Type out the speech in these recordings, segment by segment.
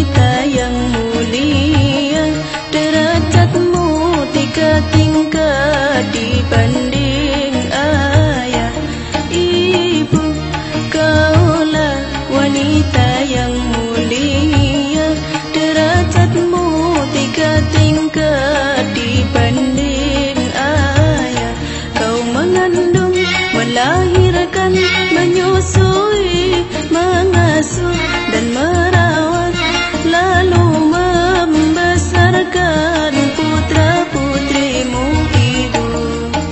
wanita yang mulia Derajatmu tiga tingkat dibanding ayah Ibu. Kaulah wanita yang mulia Derajatmu tiga tingkat dibanding ayah. Kau mengandung, melahirkan, menyusui, mengasuh dan merasakan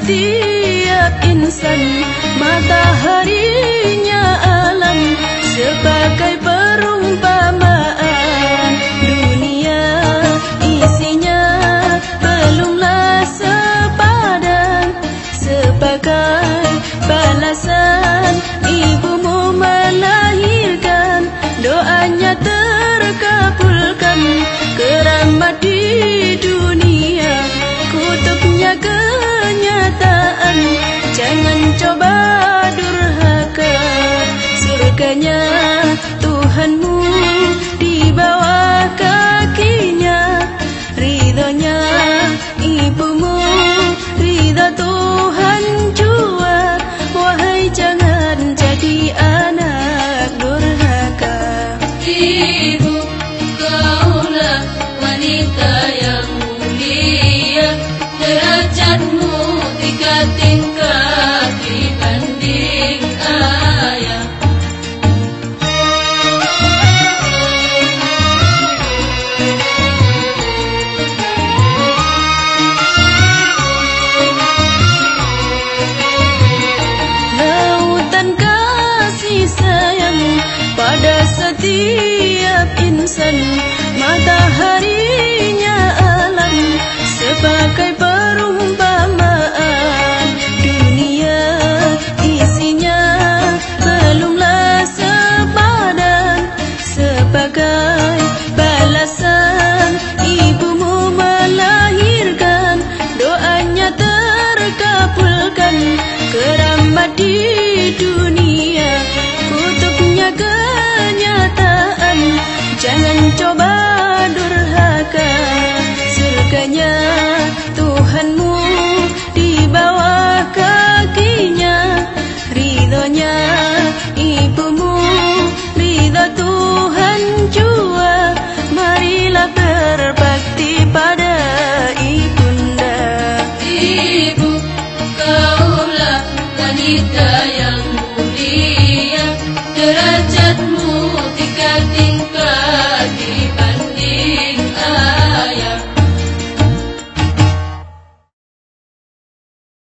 setiap insan mataharinya alam sebagai perumpamaan. Dunia isinya belumlah sepadan sebagai balasan ibumu melahirkan. Doanya terkabulkan keramat di dunia kutubnya kenyataan jangan coba durhaka. Surganya Tuhanmu di bawah kita